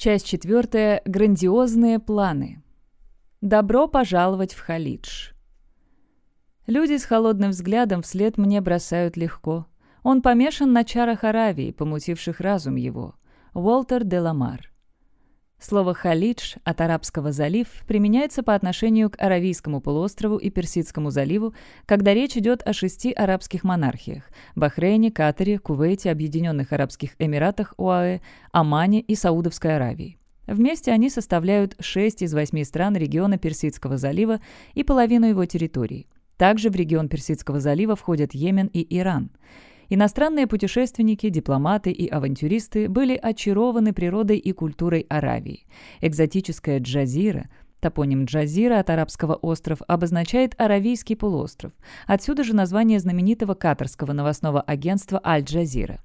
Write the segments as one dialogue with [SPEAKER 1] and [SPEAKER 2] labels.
[SPEAKER 1] Часть четвертая. Грандиозные планы. Добро пожаловать в Халидж. Люди с холодным взглядом вслед мне бросают легко. Он помешан на чарах Аравии, помутивших разум его. Уолтер де Ламар. Слово «халидж» от арабского «залив» применяется по отношению к Аравийскому полуострову и Персидскому заливу, когда речь идет о шести арабских монархиях – Бахрейне, Катаре, Кувейте, Объединенных Арабских Эмиратах, ОАЭ, Омане и Саудовской Аравии. Вместе они составляют шесть из восьми стран региона Персидского залива и половину его территории. Также в регион Персидского залива входят Йемен и Иран – Иностранные путешественники, дипломаты и авантюристы были очарованы природой и культурой Аравии. Экзотическая Джазира – Топоним Джазира от арабского остров обозначает Аравийский полуостров. Отсюда же название знаменитого катарского новостного агентства «Аль-Джазира».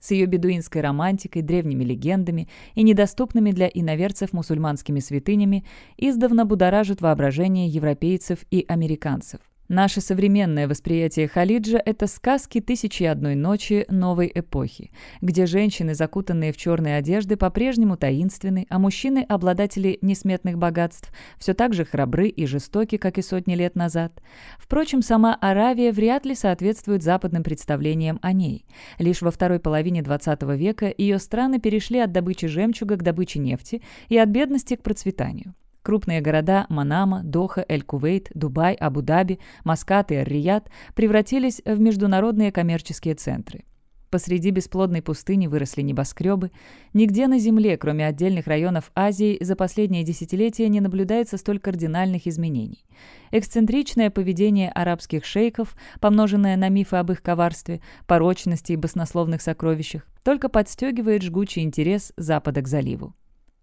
[SPEAKER 1] С ее бедуинской романтикой, древними легендами и недоступными для иноверцев мусульманскими святынями издавна будоражит воображение европейцев и американцев. Наше современное восприятие Халиджа – это сказки «Тысячи и одной ночи» новой эпохи, где женщины, закутанные в черные одежды, по-прежнему таинственны, а мужчины, обладатели несметных богатств, все так же храбры и жестоки, как и сотни лет назад. Впрочем, сама Аравия вряд ли соответствует западным представлениям о ней. Лишь во второй половине XX века ее страны перешли от добычи жемчуга к добыче нефти и от бедности к процветанию. Крупные города Манама, Доха, Эль-Кувейт, Дубай, Абу-Даби, Маскат и Ар-Рияд превратились в международные коммерческие центры. Посреди бесплодной пустыни выросли небоскребы. Нигде на Земле, кроме отдельных районов Азии, за последние десятилетия не наблюдается столь кардинальных изменений. Эксцентричное поведение арабских шейков, помноженное на мифы об их коварстве, порочности и баснословных сокровищах, только подстегивает жгучий интерес Запада к заливу.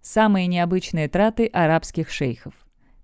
[SPEAKER 1] Самые необычные траты арабских шейхов.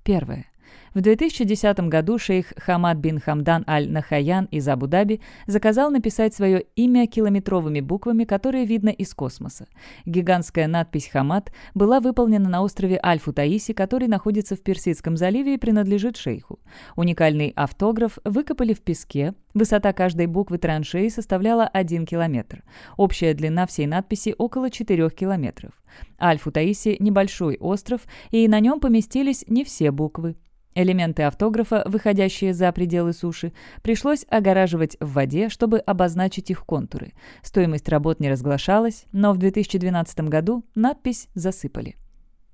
[SPEAKER 1] Первое. В 2010 году шейх Хамад бин Хамдан аль-Нахаян из Абу-Даби заказал написать свое имя километровыми буквами, которые видно из космоса. Гигантская надпись «Хамад» была выполнена на острове Аль-Футаиси, который находится в Персидском заливе и принадлежит шейху. Уникальный автограф выкопали в песке. Высота каждой буквы траншеи составляла 1 километр. Общая длина всей надписи около 4 километров. Аль-Футаиси – небольшой остров, и на нем поместились не все буквы. Элементы автографа, выходящие за пределы суши, пришлось огораживать в воде, чтобы обозначить их контуры. Стоимость работ не разглашалась, но в 2012 году надпись засыпали.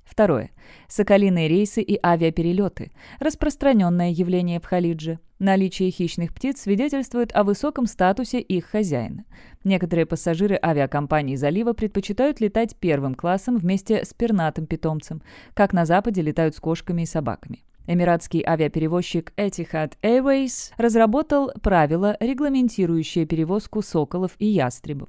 [SPEAKER 1] Второе. Соколиные рейсы и авиаперелеты. Распространенное явление в Халидже. Наличие хищных птиц свидетельствует о высоком статусе их хозяина. Некоторые пассажиры авиакомпаний залива предпочитают летать первым классом вместе с пернатым питомцем, как на Западе летают с кошками и собаками. Эмиратский авиаперевозчик Etihad Airways разработал правила, регламентирующие перевозку соколов и ястребов.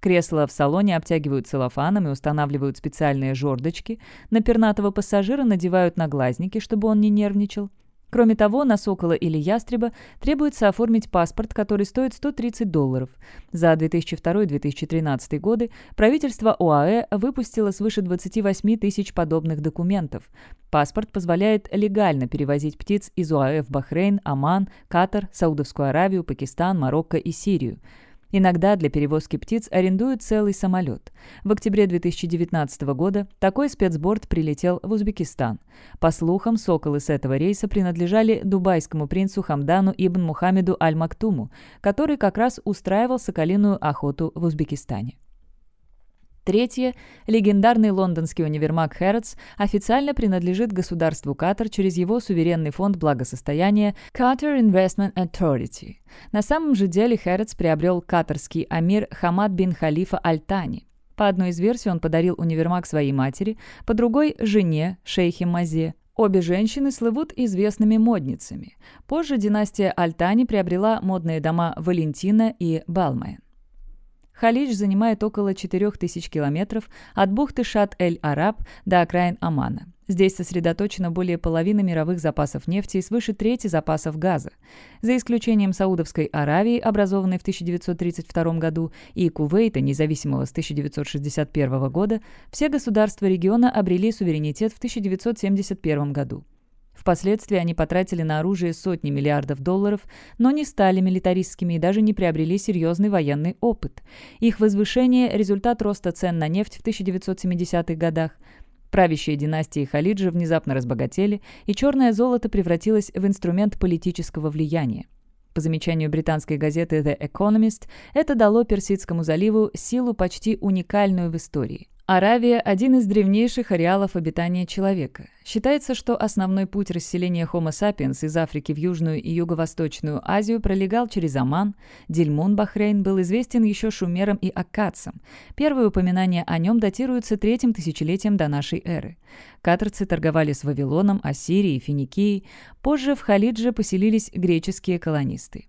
[SPEAKER 1] Кресла в салоне обтягивают целлофаном и устанавливают специальные жердочки. На пернатого пассажира надевают наглазники, чтобы он не нервничал. Кроме того, на сокола или ястреба требуется оформить паспорт, который стоит 130 долларов. За 2002-2013 годы правительство ОАЭ выпустило свыше 28 тысяч подобных документов. Паспорт позволяет легально перевозить птиц из ОАЭ в Бахрейн, Оман, Катар, Саудовскую Аравию, Пакистан, Марокко и Сирию. Иногда для перевозки птиц арендуют целый самолет. В октябре 2019 года такой спецборд прилетел в Узбекистан. По слухам, соколы с этого рейса принадлежали дубайскому принцу Хамдану ибн Мухаммеду Аль-Мактуму, который как раз устраивал соколиную охоту в Узбекистане. Третье. Легендарный лондонский универмаг Хэрротс официально принадлежит государству Катар через его суверенный фонд благосостояния Qatar Investment Authority. На самом же деле Хэрротс приобрел катарский амир Хамад бин Халифа Аль-Тани. По одной из версий он подарил универмаг своей матери, по другой – жене, шейхе Мазе. Обе женщины слывут известными модницами. Позже династия Альтани приобрела модные дома Валентина и Балмайн. Халидж занимает около 4000 километров от бухты Шат-эль-Араб до окраин Омана. Здесь сосредоточено более половины мировых запасов нефти и свыше трети запасов газа. За исключением Саудовской Аравии, образованной в 1932 году, и Кувейта, независимого с 1961 года, все государства региона обрели суверенитет в 1971 году. Впоследствии они потратили на оружие сотни миллиардов долларов, но не стали милитаристскими и даже не приобрели серьезный военный опыт. Их возвышение – результат роста цен на нефть в 1970-х годах. Правящие династии Халиджа внезапно разбогатели, и черное золото превратилось в инструмент политического влияния. По замечанию британской газеты The Economist, это дало Персидскому заливу силу почти уникальную в истории. Аравия – один из древнейших ареалов обитания человека. Считается, что основной путь расселения Homo sapiens из Африки в Южную и Юго-Восточную Азию пролегал через Оман. Дильмун Бахрейн был известен еще шумерам и аккадцам. Первые упоминания о нем датируются третьим тысячелетием до нашей эры. Каторцы торговали с Вавилоном, Ассирией, Финикией. Позже в Халидже поселились греческие колонисты.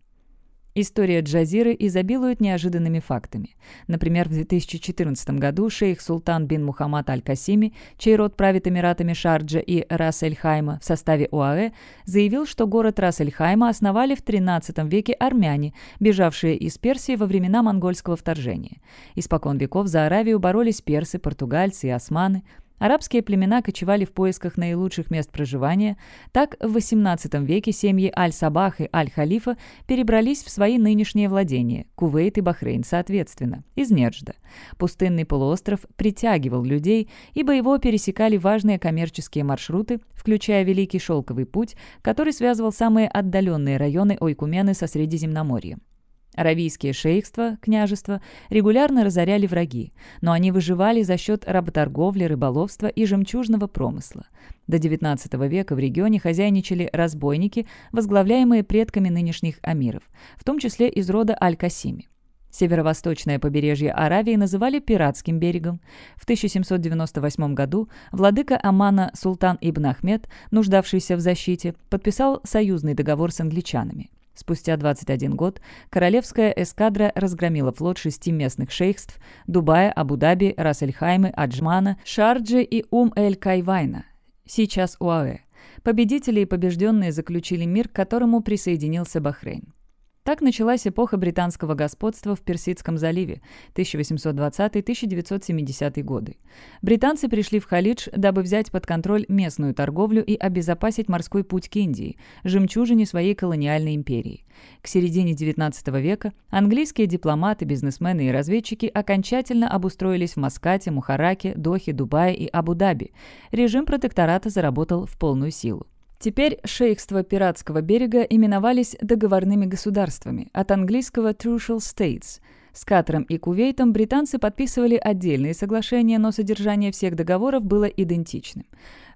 [SPEAKER 1] История Джазиры изобилует неожиданными фактами. Например, в 2014 году шейх Султан бин Мухаммад Аль-Касими, чей род правит Эмиратами Шарджа и Рас-эль-Хайма в составе ОАЭ, заявил, что город Рас-эль-Хайма основали в XIII веке армяне, бежавшие из Персии во времена монгольского вторжения. Испокон веков за Аравию боролись персы, португальцы и османы – Арабские племена кочевали в поисках наилучших мест проживания. Так, в XVIII веке семьи Аль-Сабах и Аль-Халифа перебрались в свои нынешние владения – Кувейт и Бахрейн, соответственно, из Неджда. Пустынный полуостров притягивал людей, ибо его пересекали важные коммерческие маршруты, включая Великий Шелковый путь, который связывал самые отдаленные районы Ойкумены со Средиземноморьем. Аравийские шейхства, княжества, регулярно разоряли враги, но они выживали за счет работорговли, рыболовства и жемчужного промысла. До XIX века в регионе хозяйничали разбойники, возглавляемые предками нынешних амиров, в том числе из рода Аль-Касими. Северо-восточное побережье Аравии называли пиратским берегом. В 1798 году владыка Омана Султан ибн Ахмед, нуждавшийся в защите, подписал союзный договор с англичанами. Спустя 21 год королевская эскадра разгромила флот шести местных шейхств – Дубая, Абу-Даби, Рас-эль-Хаймы, Аджмана, Шарджи и Ум-эль-Кайвайна, сейчас УАЭ. Победители и побежденные заключили мир, к которому присоединился Бахрейн. Так началась эпоха британского господства в Персидском заливе 1820-1970 годы. Британцы пришли в Халидж, дабы взять под контроль местную торговлю и обезопасить морской путь к Индии, жемчужине своей колониальной империи. К середине XIX века английские дипломаты, бизнесмены и разведчики окончательно обустроились в Маскате, Мухараке, Дохе, Дубае и Абу-Даби. Режим протектората заработал в полную силу. Теперь шейхства пиратского берега именовались договорными государствами, от английского «trucial states». С Катаром и Кувейтом британцы подписывали отдельные соглашения, но содержание всех договоров было идентичным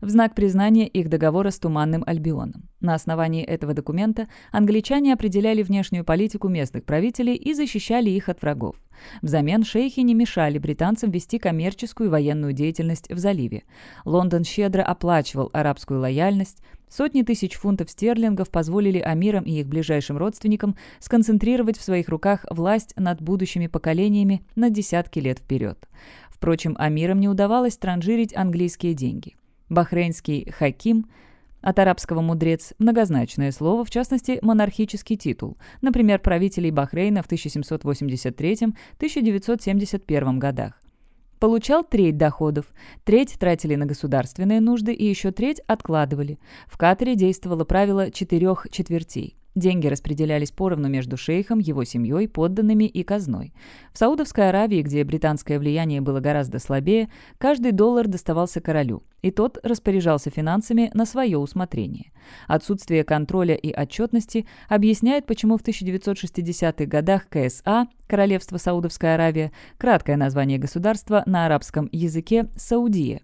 [SPEAKER 1] в знак признания их договора с Туманным Альбионом. На основании этого документа англичане определяли внешнюю политику местных правителей и защищали их от врагов. Взамен шейхи не мешали британцам вести коммерческую и военную деятельность в заливе. Лондон щедро оплачивал арабскую лояльность, Сотни тысяч фунтов стерлингов позволили амирам и их ближайшим родственникам сконцентрировать в своих руках власть над будущими поколениями на десятки лет вперед. Впрочем, амирам не удавалось транжирить английские деньги. Бахрейнский «хаким» От арабского «мудрец» – многозначное слово, в частности, монархический титул, например, правителей Бахрейна в 1789-1971 годах. Получал треть доходов, треть тратили на государственные нужды и еще треть откладывали. В Катаре действовало правило четырех четвертей. Деньги распределялись поровну между шейхом, его семьей, подданными и казной. В Саудовской Аравии, где британское влияние было гораздо слабее, каждый доллар доставался королю, и тот распоряжался финансами на свое усмотрение. Отсутствие контроля и отчетности объясняет, почему в 1960-х годах КСА, Королевство Саудовская Аравия, краткое название государства на арабском языке «Саудия»,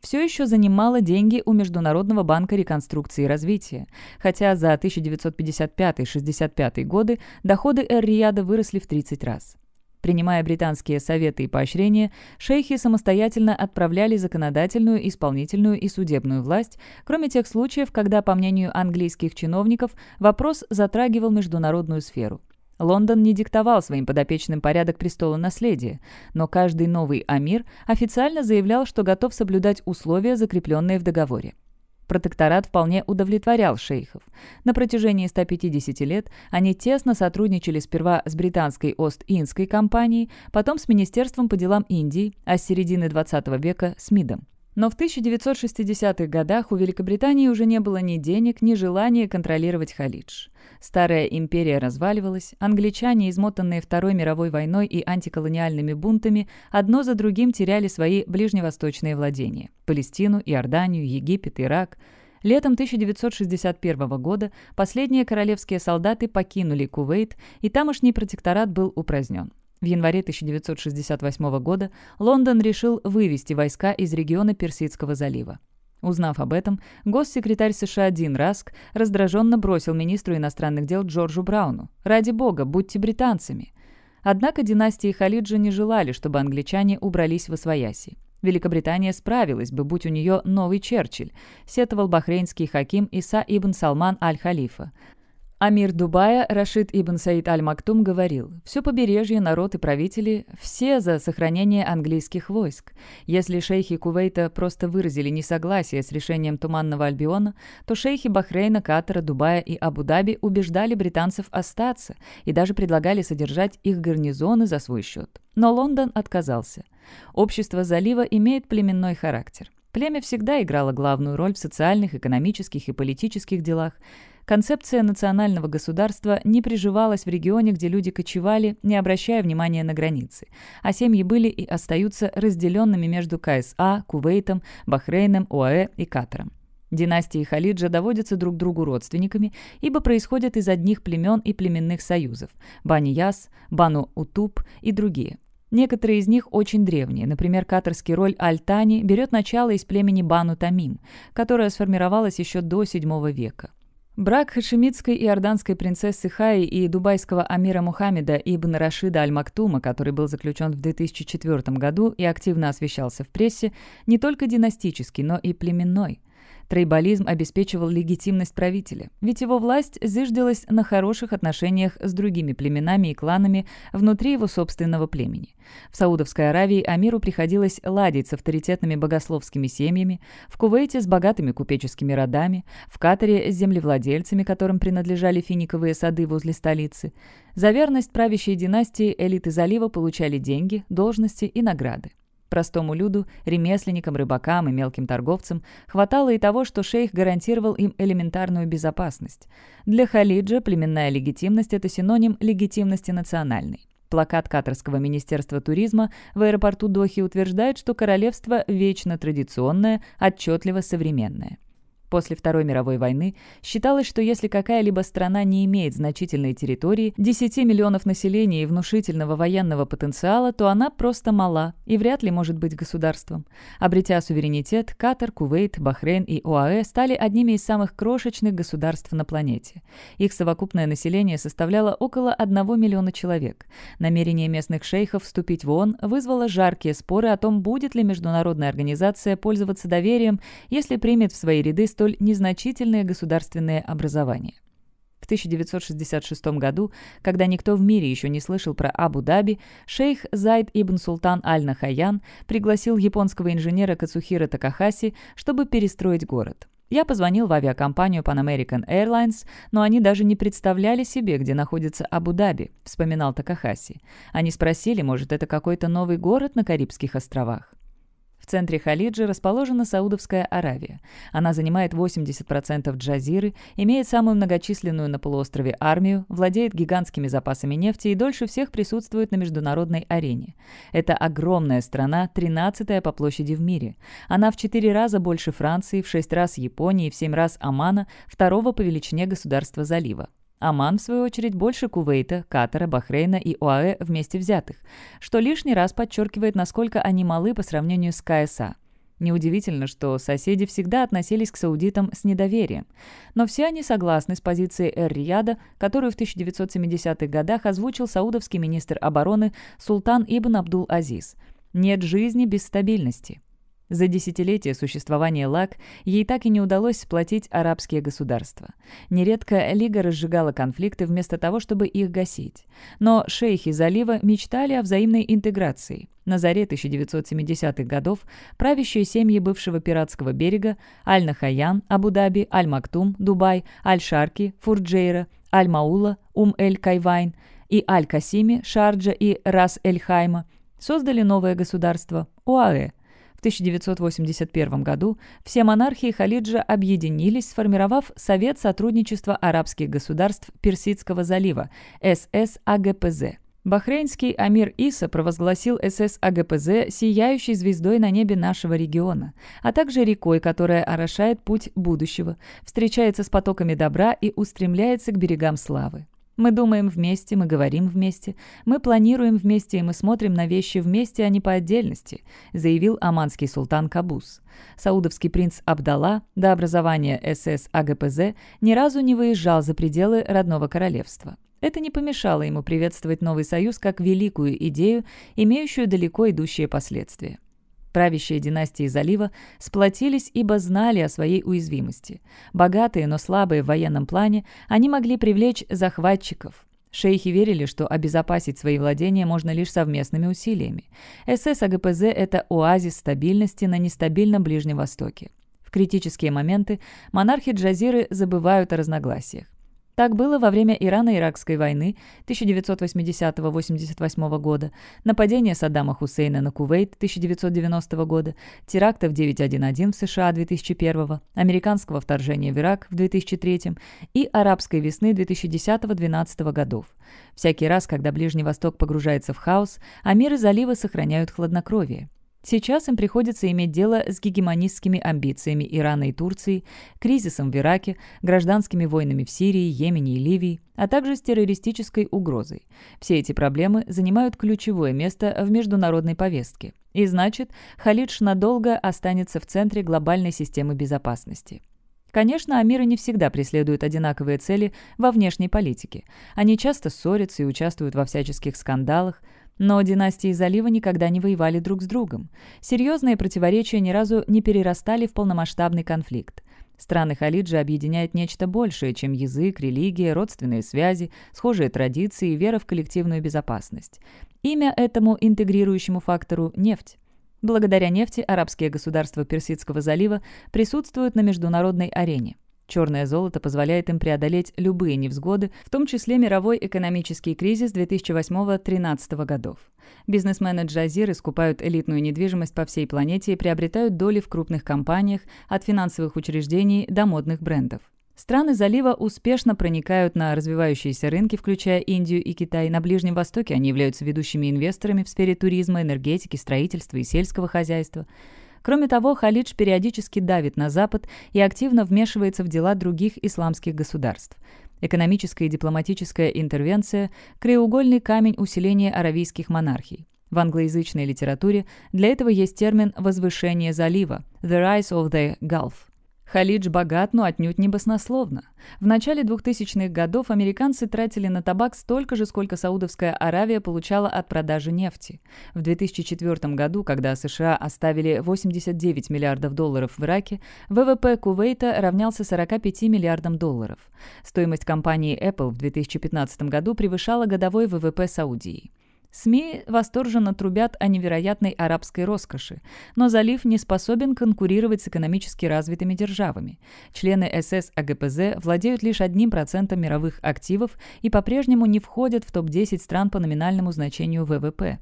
[SPEAKER 1] все еще занимала деньги у Международного банка реконструкции и развития, хотя за 1955-65 годы доходы Эр-Рияда выросли в 30 раз. Принимая британские советы и поощрения, шейхи самостоятельно отправляли законодательную, исполнительную и судебную власть, кроме тех случаев, когда, по мнению английских чиновников, вопрос затрагивал международную сферу. Лондон не диктовал своим подопечным порядок престола наследия, но каждый новый амир официально заявлял, что готов соблюдать условия, закрепленные в договоре. Протекторат вполне удовлетворял шейхов. На протяжении 150 лет они тесно сотрудничали сперва с британской Ост-Индской компанией, потом с Министерством по делам Индии, а с середины XX века с МИДом. Но в 1960-х годах у Великобритании уже не было ни денег, ни желания контролировать Халидж. Старая империя разваливалась, англичане, измотанные Второй мировой войной и антиколониальными бунтами, одно за другим теряли свои ближневосточные владения – Палестину, Иорданию, Египет, Ирак. Летом 1961 года последние королевские солдаты покинули Кувейт, и тамошний протекторат был упразднен. В январе 1968 года Лондон решил вывести войска из региона Персидского залива. Узнав об этом, госсекретарь США Дин Раск раздраженно бросил министру иностранных дел Джорджу Брауну «Ради бога, будьте британцами». Однако династии Халиджа не желали, чтобы англичане убрались в Освояси. Великобритания справилась бы, будь у нее новый Черчилль, сетовал бахрейнский хаким Иса ибн Салман аль-Халифа. Амир Дубая Рашид ибн Саид аль-Мактум говорил, «Все побережье, народ и правители – все за сохранение английских войск. Если шейхи Кувейта просто выразили несогласие с решением Туманного Альбиона, то шейхи Бахрейна, Катара, Дубая и Абу-Даби убеждали британцев остаться и даже предлагали содержать их гарнизоны за свой счет. Но Лондон отказался. Общество залива имеет племенной характер. Племя всегда играло главную роль в социальных, экономических и политических делах. Концепция национального государства не приживалась в регионе, где люди кочевали, не обращая внимания на границы, а семьи были и остаются разделенными между КСА, Кувейтом, Бахрейном, ОАЭ и Катаром. Династии Халиджа доводятся друг другу родственниками, ибо происходят из одних племен и племенных союзов – Бани-Яс, Бану-Утуб и другие. Некоторые из них очень древние, например, катарский роль Аль-Тани берет начало из племени Бану-Тамим, которое сформировалось еще до VII века. Брак хашемитской и иорданской принцессы Хаи и дубайского амира Мухаммеда ибн Рашида Аль-Мактума, который был заключен в 2004 году и активно освещался в прессе, не только династический, но и племенной. Трейбализм обеспечивал легитимность правителя, ведь его власть зыждилась на хороших отношениях с другими племенами и кланами внутри его собственного племени. В Саудовской Аравии Амиру приходилось ладить с авторитетными богословскими семьями, в Кувейте с богатыми купеческими родами, в Катаре с землевладельцами, которым принадлежали финиковые сады возле столицы. За верность правящей династии элиты залива получали деньги, должности и награды. Простому люду, ремесленникам, рыбакам и мелким торговцам хватало и того, что шейх гарантировал им элементарную безопасность. Для Халиджа племенная легитимность – это синоним легитимности национальной. Плакат Катарского министерства туризма в аэропорту Дохи утверждает, что королевство вечно традиционное, отчетливо современное. После Второй мировой войны считалось, что если какая-либо страна не имеет значительной территории, 10 миллионов населения и внушительного военного потенциала, то она просто мала и вряд ли может быть государством. Обретя суверенитет, Катар, Кувейт, Бахрейн и ОАЭ стали одними из самых крошечных государств на планете. Их совокупное население составляло около 1 миллиона человек. Намерение местных шейхов вступить в ООН вызвало жаркие споры о том, будет ли международная организация пользоваться доверием, если примет в свои ряды столь незначительные государственные образования. В 1966 году, когда никто в мире еще не слышал про Абу-Даби, шейх Зайд ибн Султан Аль-Нахаян пригласил японского инженера Кацухира Такахаси, чтобы перестроить город. Я позвонил в авиакомпанию Pan American Airlines, но они даже не представляли себе, где находится Абу-Даби, вспоминал Такахаси. Они спросили, может, это какой-то новый город на Карибских островах. В центре Халиджи расположена Саудовская Аравия. Она занимает 80% Джазиры, имеет самую многочисленную на полуострове армию, владеет гигантскими запасами нефти и дольше всех присутствует на международной арене. Это огромная страна, 13-я по площади в мире. Она в 4 раза больше Франции, в 6 раз Японии, в 7 раз Омана, второго по величине государства залива. Оман, в свою очередь, больше Кувейта, Катара, Бахрейна и ОАЭ вместе взятых, что лишний раз подчеркивает, насколько они малы по сравнению с КСА. Неудивительно, что соседи всегда относились к саудитам с недоверием. Но все они согласны с позицией Эр-Рияда, которую в 1970-х годах озвучил саудовский министр обороны Султан Ибн Абдул-Азиз. «Нет жизни без стабильности». За десятилетия существования ЛАК ей так и не удалось сплотить арабские государства. Нередко Лига разжигала конфликты вместо того, чтобы их гасить. Но шейхи залива мечтали о взаимной интеграции. На заре 1970-х годов правящие семьи бывшего пиратского берега Аль-Нахаян, Абу-Даби, Аль-Мактум, Дубай, Аль-Шарки, Фурджейра, Аль-Маула, Ум-эль-Кайвайн и Аль-Касими, Шарджа и Рас-эль-Хайма создали новое государство – ОАЭ – В 1981 году все монархии Халиджа объединились, сформировав Совет сотрудничества арабских государств Персидского залива ССАГПЗ. Бахрейнский Амир Иса провозгласил СС АГПЗ сияющей звездой на небе нашего региона, а также рекой, которая орошает путь будущего, встречается с потоками добра и устремляется к берегам славы. Мы думаем вместе, мы говорим вместе, мы планируем вместе и мы смотрим на вещи вместе, а не по отдельности», заявил оманский султан Кабус. Саудовский принц Абдалла до образования СС АГПЗ ни разу не выезжал за пределы родного королевства. Это не помешало ему приветствовать новый союз как великую идею, имеющую далеко идущие последствия. Правящие династии залива сплотились, ибо знали о своей уязвимости. Богатые, но слабые в военном плане, они могли привлечь захватчиков. Шейхи верили, что обезопасить свои владения можно лишь совместными усилиями. СС АГПЗ – это оазис стабильности на нестабильном Ближнем Востоке. В критические моменты монархи Джазиры забывают о разногласиях. Так было во время Ирано-Иракской войны 1980-88 года, нападения Саддама Хусейна на Кувейт 1990 года, терактов 9.11 в США 2001, американского вторжения в Ирак в 2003 и арабской весны 2010-2012 годов. Всякий раз, когда Ближний Восток погружается в хаос, а миры залива сохраняют хладнокровие. Сейчас им приходится иметь дело с гегемонистскими амбициями Ирана и Турции, кризисом в Ираке, гражданскими войнами в Сирии, Йемене и Ливии, а также с террористической угрозой. Все эти проблемы занимают ключевое место в международной повестке. И значит, Халидж надолго останется в центре глобальной системы безопасности. Конечно, Амиры не всегда преследуют одинаковые цели во внешней политике. Они часто ссорятся и участвуют во всяческих скандалах, но династии залива никогда не воевали друг с другом. Серьезные противоречия ни разу не перерастали в полномасштабный конфликт. Страны Халиджа объединяет нечто большее, чем язык, религия, родственные связи, схожие традиции и вера в коллективную безопасность. Имя этому интегрирующему фактору – нефть. Благодаря нефти арабские государства Персидского залива присутствуют на международной арене. Черное золото позволяет им преодолеть любые невзгоды, в том числе мировой экономический кризис 2008-2013 годов. Бизнесмены Джазиры скупают элитную недвижимость по всей планете и приобретают доли в крупных компаниях, от финансовых учреждений до модных брендов. Страны залива успешно проникают на развивающиеся рынки, включая Индию и Китай. На Ближнем Востоке они являются ведущими инвесторами в сфере туризма, энергетики, строительства и сельского хозяйства. Кроме того, Халидж периодически давит на Запад и активно вмешивается в дела других исламских государств. Экономическая и дипломатическая интервенция – краеугольный камень усиления аравийских монархий. В англоязычной литературе для этого есть термин «возвышение залива» – «the rise of the Gulf». Халидж богат, но отнюдь не баснословно. В начале 2000-х годов американцы тратили на табак столько же, сколько Саудовская Аравия получала от продажи нефти. В 2004 году, когда США оставили 89 миллиардов долларов в Ираке, ВВП Кувейта равнялся 45 миллиардам долларов. Стоимость компании Apple в 2015 году превышала годовой ВВП Саудии. СМИ восторженно трубят о невероятной арабской роскоши, но залив не способен конкурировать с экономически развитыми державами. Члены СС АГПЗ владеют лишь одним процентом мировых активов и по-прежнему не входят в топ-10 стран по номинальному значению ВВП.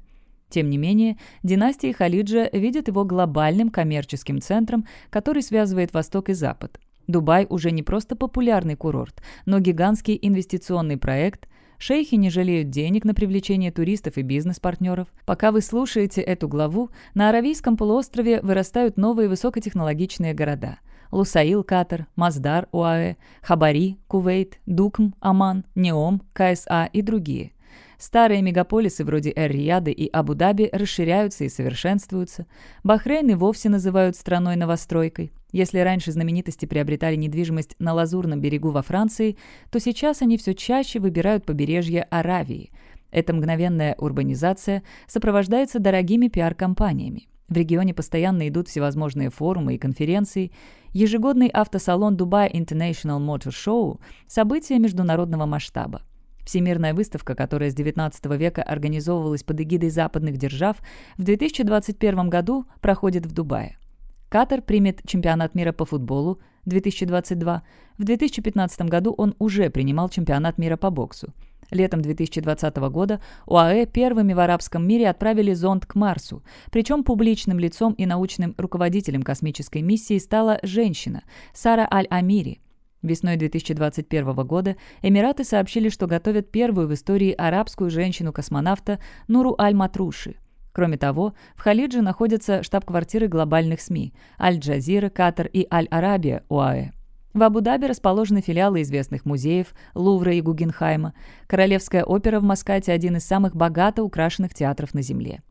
[SPEAKER 1] Тем не менее, династия Халиджа видит его глобальным коммерческим центром, который связывает Восток и Запад. Дубай уже не просто популярный курорт, но гигантский инвестиционный проект – Шейхи не жалеют денег на привлечение туристов и бизнес-партнеров. Пока вы слушаете эту главу, на Аравийском полуострове вырастают новые высокотехнологичные города. Лусаил, Катар, Маздар, УАЭ, Хабари, Кувейт, Дукм, Аман, Неом, КСА и другие. Старые мегаполисы вроде Эр-Рияда и Абу-Даби расширяются и совершенствуются. Бахрейн и вовсе называют страной-новостройкой. Если раньше знаменитости приобретали недвижимость на Лазурном берегу во Франции, то сейчас они все чаще выбирают побережье Аравии. Эта мгновенная урбанизация сопровождается дорогими пиар-компаниями. В регионе постоянно идут всевозможные форумы и конференции. Ежегодный автосалон Dubai International Motor Show – событие международного масштаба. Всемирная выставка, которая с XIX века организовывалась под эгидой западных держав, в 2021 году проходит в Дубае. Катар примет чемпионат мира по футболу 2022. В 2015 году он уже принимал чемпионат мира по боксу. Летом 2020 года ОАЭ первыми в арабском мире отправили зонд к Марсу. Причем публичным лицом и научным руководителем космической миссии стала женщина Сара Аль-Амири. Весной 2021 года Эмираты сообщили, что готовят первую в истории арабскую женщину-космонавта Нуру Аль-Матруши. Кроме того, в Халидже находятся штаб-квартиры глобальных СМИ Аль-Джазира, Катар и Аль-Арабия, ОАЭ. В Абу-Даби расположены филиалы известных музеев Лувра и Гугенхайма. Королевская опера в Маскате – один из самых богато украшенных театров на Земле.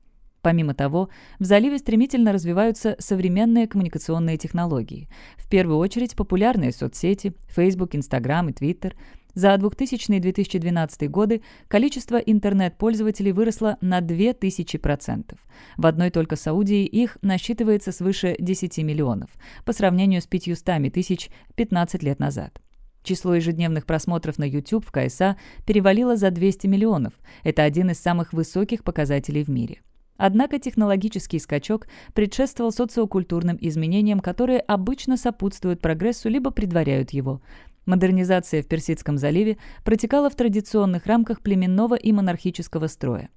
[SPEAKER 1] Помимо того, в заливе стремительно развиваются современные коммуникационные технологии. В первую очередь популярные соцсети – Facebook, Instagram и Twitter – за 2000-2012 годы количество интернет-пользователей выросло на 2000%. В одной только Саудии их насчитывается свыше 10 миллионов, по сравнению с 500 тысяч 15 лет назад. Число ежедневных просмотров на YouTube в КСА перевалило за 200 миллионов. Это один из самых высоких показателей в мире. Однако технологический скачок предшествовал социокультурным изменениям, которые обычно сопутствуют прогрессу либо предваряют его. Модернизация в Персидском заливе протекала в традиционных рамках племенного и монархического строя.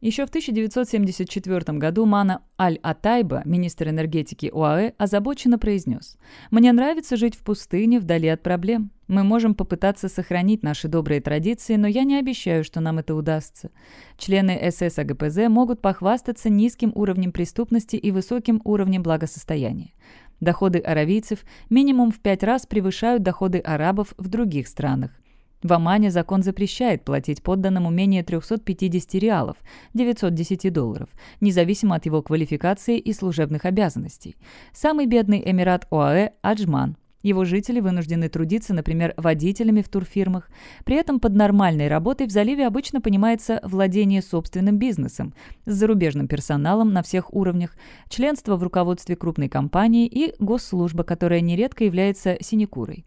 [SPEAKER 1] Еще в 1974 году Мана Аль-Атайба, министр энергетики ОАЭ, озабоченно произнес «Мне нравится жить в пустыне, вдали от проблем. Мы можем попытаться сохранить наши добрые традиции, но я не обещаю, что нам это удастся. Члены СС АГПЗ могут похвастаться низким уровнем преступности и высоким уровнем благосостояния. Доходы аравийцев минимум в пять раз превышают доходы арабов в других странах. В Омане закон запрещает платить подданному менее 350 реалов, 910 долларов, независимо от его квалификации и служебных обязанностей. Самый бедный эмират ОАЭ – Аджман, его жители вынуждены трудиться, например, водителями в турфирмах. При этом под нормальной работой в заливе обычно понимается владение собственным бизнесом, с зарубежным персоналом на всех уровнях, членство в руководстве крупной компании и госслужба, которая нередко является синекурой.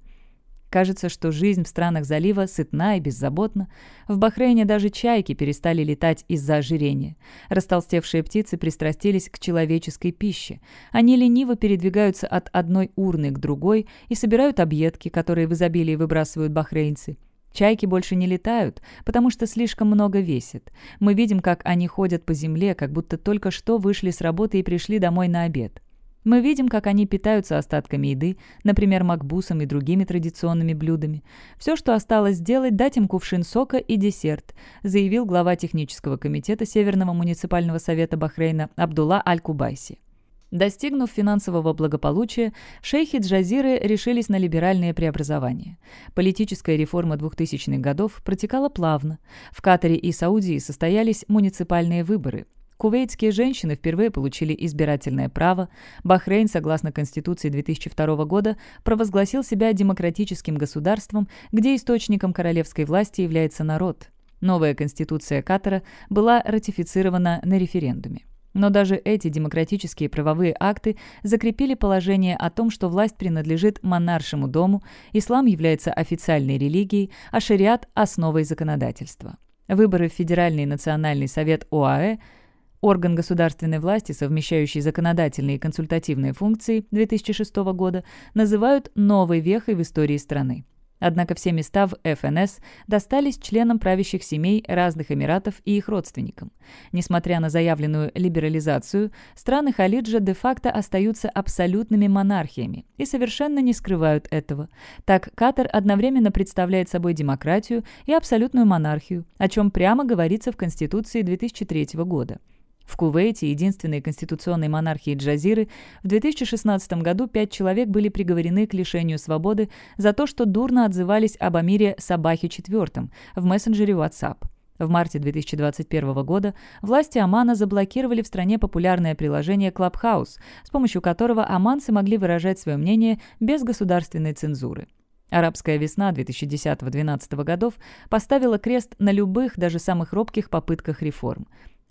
[SPEAKER 1] Кажется, что жизнь в странах залива сытна и беззаботна. В Бахрейне даже чайки перестали летать из-за ожирения. Растолстевшие птицы пристрастились к человеческой пище. Они лениво передвигаются от одной урны к другой и собирают объедки, которые в изобилии выбрасывают бахрейнцы. Чайки больше не летают, потому что слишком много весят. Мы видим, как они ходят по земле, как будто только что вышли с работы и пришли домой на обед. Мы видим, как они питаются остатками еды, например, макбусом и другими традиционными блюдами. Все, что осталось сделать, дать им кувшин сока и десерт, заявил глава технического комитета Северного муниципального совета Бахрейна Абдулла Аль-Кубайси. Достигнув финансового благополучия, шейхи Джазиры решились на либеральные преобразования. Политическая реформа 2000-х годов протекала плавно. В Катаре и Саудии состоялись муниципальные выборы. Кувейтские женщины впервые получили избирательное право. Бахрейн, согласно Конституции 2002 года, провозгласил себя демократическим государством, где источником королевской власти является народ. Новая Конституция Катара была ратифицирована на референдуме. Но даже эти демократические правовые акты закрепили положение о том, что власть принадлежит монаршему дому, ислам является официальной религией, а шариат – основой законодательства. Выборы в Федеральный национальный совет ОАЭ – Орган государственной власти, совмещающий законодательные и консультативные функции 2006 года, называют новой вехой в истории страны. Однако все места в ФНС достались членам правящих семей разных эмиратов и их родственникам. Несмотря на заявленную либерализацию, страны Халиджа де-факто остаются абсолютными монархиями и совершенно не скрывают этого. Так, Катар одновременно представляет собой демократию и абсолютную монархию, о чем прямо говорится в Конституции 2003 года. В Кувейте, единственной конституционной монархии Джазиры, в 2016 году пять человек были приговорены к лишению свободы за то, что дурно отзывались об Амире Сабахе IV в мессенджере WhatsApp. В марте 2021 года власти Омана заблокировали в стране популярное приложение Clubhouse, с помощью которого оманцы могли выражать свое мнение без государственной цензуры. Арабская весна 2010-2012 годов поставила крест на любых, даже самых робких попытках реформ.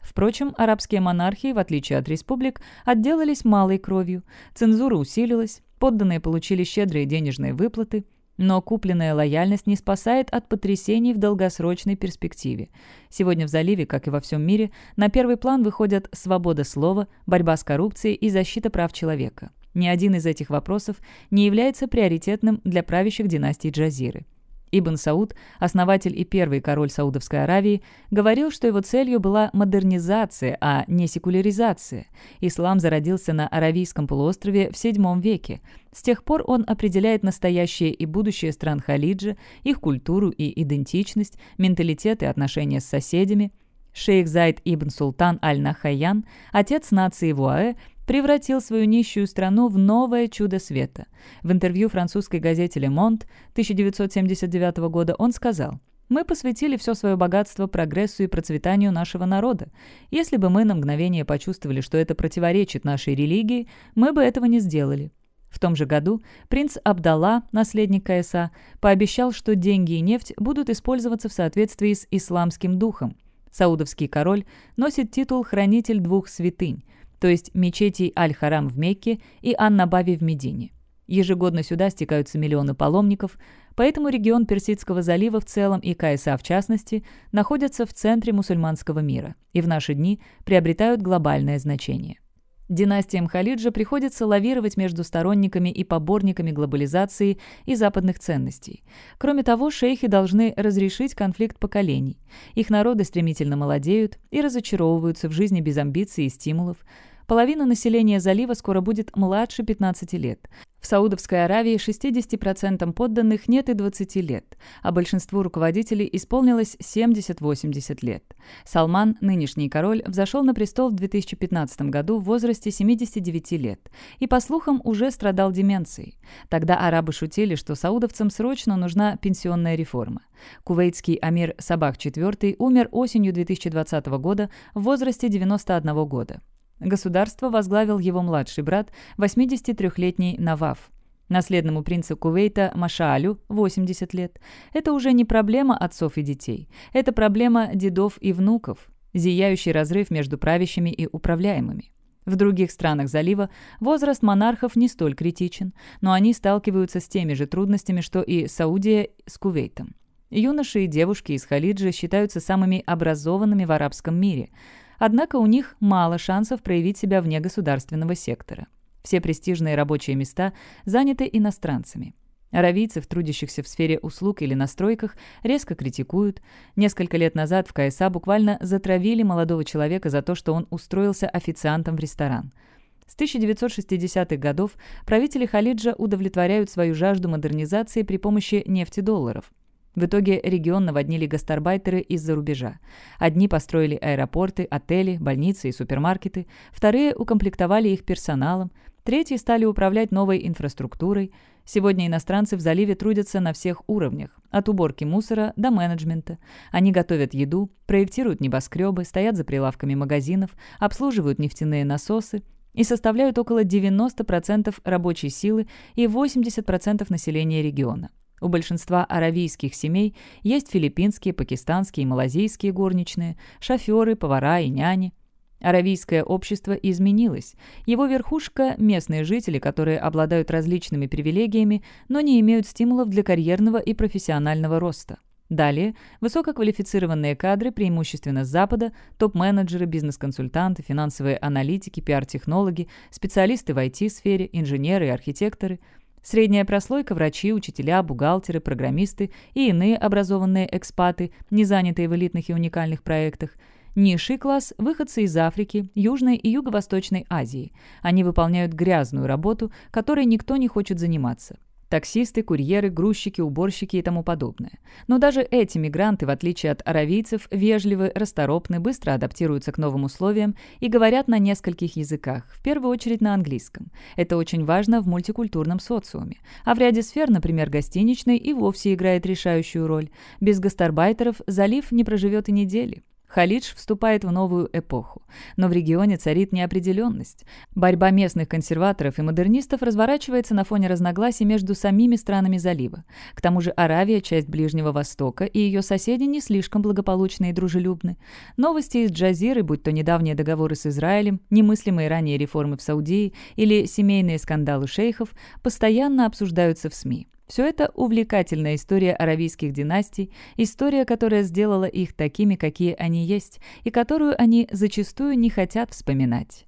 [SPEAKER 1] Впрочем, арабские монархии, в отличие от республик, отделались малой кровью. Цензура усилилась, подданные получили щедрые денежные выплаты, но купленная лояльность не спасает от потрясений в долгосрочной перспективе. Сегодня в заливе, как и во всем мире, на первый план выходят свобода слова, борьба с коррупцией и защита прав человека. Ни один из этих вопросов не является приоритетным для правящих династий Джазиры. Ибн Сауд, основатель и первый король Саудовской Аравии, говорил, что его целью была модернизация, а не секуляризация. Ислам зародился на Аравийском полуострове в VII веке. С тех пор он определяет настоящее и будущее стран Халиджа, их культуру и идентичность, менталитет и отношения с соседями. Шейх Зайд ибн Султан аль-Нахаян, отец нации Вуаэ, превратил свою нищую страну в новое чудо света. В интервью французской газете «Le Monde» 1979 года он сказал «Мы посвятили все свое богатство прогрессу и процветанию нашего народа. Если бы мы на мгновение почувствовали, что это противоречит нашей религии, мы бы этого не сделали». В том же году принц Абдалла, наследник КСА, пообещал, что деньги и нефть будут использоваться в соответствии с исламским духом. Саудовский король носит титул «хранитель двух святынь», то есть мечетей Аль-Харам в Мекке и Ан-Набави в Медине. Ежегодно сюда стекаются миллионы паломников, поэтому регион Персидского залива в целом и КСА в частности находятся в центре мусульманского мира и в наши дни приобретают глобальное значение. Династиям Халиджа приходится лавировать между сторонниками и поборниками глобализации и западных ценностей. Кроме того, шейхи должны разрешить конфликт поколений. Их народы стремительно молодеют и разочаровываются в жизни без амбиций и стимулов. Половина населения залива скоро будет младше 15 лет. В Саудовской Аравии 60% подданных нет и 20 лет, а большинству руководителей исполнилось 70-80 лет. Салман, нынешний король, взошел на престол в 2015 году в возрасте 79 лет и, по слухам, уже страдал деменцией. Тогда арабы шутили, что саудовцам срочно нужна пенсионная реформа. Кувейтский амир Сабах IV умер осенью 2020 года в возрасте 91 года. Государство возглавил его младший брат, 83-летний Наваф. Наследному принцу Кувейта Машаалю 80 лет. Это уже не проблема отцов и детей. Это проблема дедов и внуков. Зияющий разрыв между правящими и управляемыми. В других странах залива возраст монархов не столь критичен, но они сталкиваются с теми же трудностями, что и Саудия с Кувейтом. Юноши и девушки из Халиджа считаются самыми образованными в арабском мире – Однако у них мало шансов проявить себя вне государственного сектора. Все престижные рабочие места заняты иностранцами. Аравийцев, трудящихся в сфере услуг или на стройках, резко критикуют. Несколько лет назад в КСА буквально затравили молодого человека за то, что он устроился официантом в ресторан. С 1960-х годов правители Халиджа удовлетворяют свою жажду модернизации при помощи нефтедолларов. В итоге регион наводнили гастарбайтеры из-за рубежа. Одни построили аэропорты, отели, больницы и супермаркеты, вторые укомплектовали их персоналом, третьи стали управлять новой инфраструктурой. Сегодня иностранцы в заливе трудятся на всех уровнях, от уборки мусора до менеджмента. Они готовят еду, проектируют небоскребы, стоят за прилавками магазинов, обслуживают нефтяные насосы, и составляют около 90% рабочей силы и 80% населения региона. У большинства аравийских семей есть филиппинские, пакистанские и малазийские горничные, шоферы, повара и няни. Аравийское общество изменилось. Его верхушка – местные жители, которые обладают различными привилегиями, но не имеют стимулов для карьерного и профессионального роста. Далее – высококвалифицированные кадры, преимущественно с Запада, топ-менеджеры, бизнес-консультанты, финансовые аналитики, пиар-технологи, специалисты в IT-сфере, инженеры и архитекторы – Средняя прослойка – врачи, учителя, бухгалтеры, программисты и иные образованные экспаты, не занятые в элитных и уникальных проектах. Низший класс – выходцы из Африки, Южной и Юго-Восточной Азии. Они выполняют грязную работу, которой никто не хочет заниматься. Таксисты, курьеры, грузчики, уборщики и тому подобное. Но даже эти мигранты, в отличие от аравийцев, вежливы, расторопны, быстро адаптируются к новым условиям и говорят на нескольких языках, в первую очередь на английском. Это очень важно в мультикультурном социуме. А в ряде сфер, например, гостиничной, и вовсе играет решающую роль. Без гастарбайтеров залив не проживет и недели. Халидж вступает в новую эпоху. Но в регионе царит неопределенность. Борьба местных консерваторов и модернистов разворачивается на фоне разногласий между самими странами залива. К тому же Аравия – часть Ближнего Востока, и ее соседи не слишком благополучны и дружелюбны. Новости из Джазиры, будь то недавние договоры с Израилем, немыслимые ранее реформы в Саудии или семейные скандалы шейхов, постоянно обсуждаются в СМИ. Все это увлекательная история аравийских династий, история, которая сделала их такими, какие они есть, и которую они зачастую не хотят вспоминать.